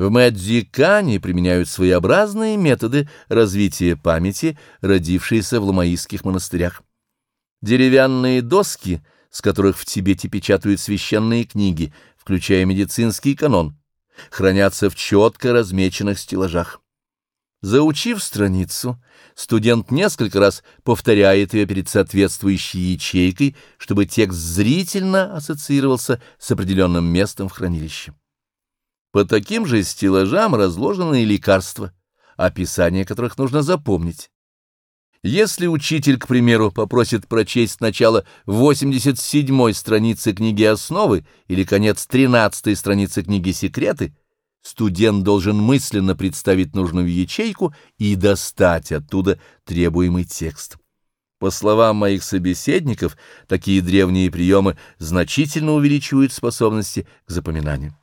В Мэдзикане применяют своеобразные методы развития памяти, родившиеся в ламаистских монастырях. Деревянные доски, с которых в Тибете печатают священные книги, включая медицинский канон, хранятся в четко размеченных стеллажах. Заучив страницу, студент несколько раз повторяет ее перед соответствующей ячейкой, чтобы текст зрительно ассоциировался с определенным местом в хранилище. По таким же стеллажам разложены лекарства, описание которых нужно запомнить. Если учитель, к примеру, попросит прочесть сначала 87-й страницы книги «Основы» или конец 13-й страницы книги «Секреты», студент должен мысленно представить нужную ячейку и достать оттуда требуемый текст. По словам моих собеседников, такие древние приемы значительно увеличивают способности к запоминанию.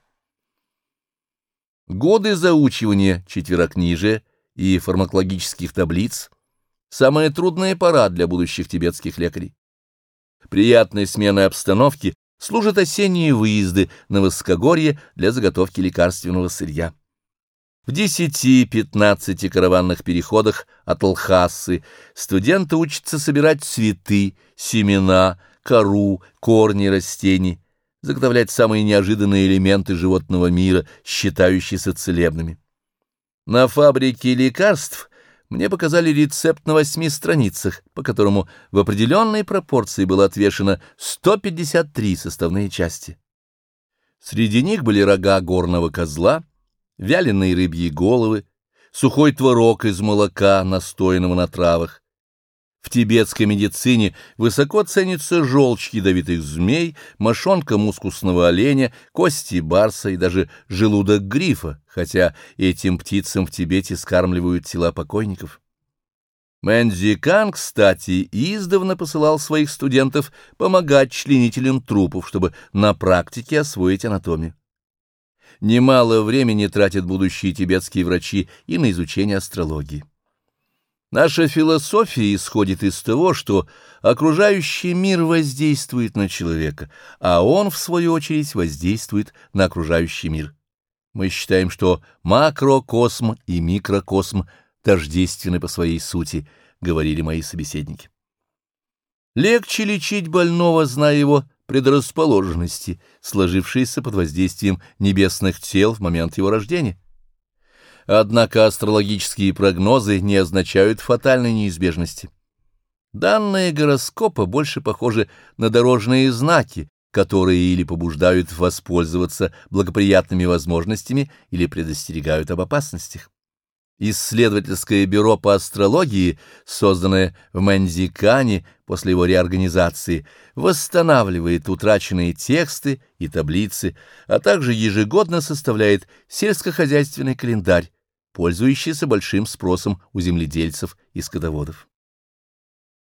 Годы заучивания четверокнижия и фармакологических таблиц – самая трудная пора для будущих тибетских лекарей. Приятной сменой обстановки служат осенние выезды на высокогорье для заготовки лекарственного сырья. В 10-15 караванных переходах от Алхасы студенты учатся собирать цветы, семена, кору, корни растений, заготовлять самые неожиданные элементы животного мира, считающиеся целебными. На фабрике лекарств мне показали рецепт на восьми страницах, по которому в определенной пропорции было отвешено 153 составные части. Среди них были рога горного козла, вяленые рыбьи головы, сухой творог из молока, настоянного на травах, в тибетской медицине высоко ценится желчь ядовитых змей, мошонка мускусного оленя, кости барса и даже желудок грифа, хотя этим птицам в Тибете скармливают тела покойников. Мэнзи Кан, кстати, издавна посылал своих студентов помогать членителям трупов, чтобы на практике освоить анатомию. Немало времени тратят будущие тибетские врачи и на изучение астрологии. Наша философия исходит из того, что окружающий мир воздействует на человека, а он, в свою очередь, воздействует на окружающий мир. Мы считаем, что макрокосм и микрокосм тождественны по своей сути, говорили мои собеседники. Легче лечить больного, зная его предрасположенности, сложившиеся под воздействием небесных тел в момент его рождения. Однако астрологические прогнозы не означают фатальной неизбежности. Данные гороскопа больше похожи на дорожные знаки, которые или побуждают воспользоваться благоприятными возможностями, или предостерегают об опасностях. Исследовательское бюро по астрологии, созданное в Мэнзикане после его реорганизации, восстанавливает утраченные тексты и таблицы, а также ежегодно составляет сельскохозяйственный календарь, пользующийся большим спросом у земледельцев и скотоводов.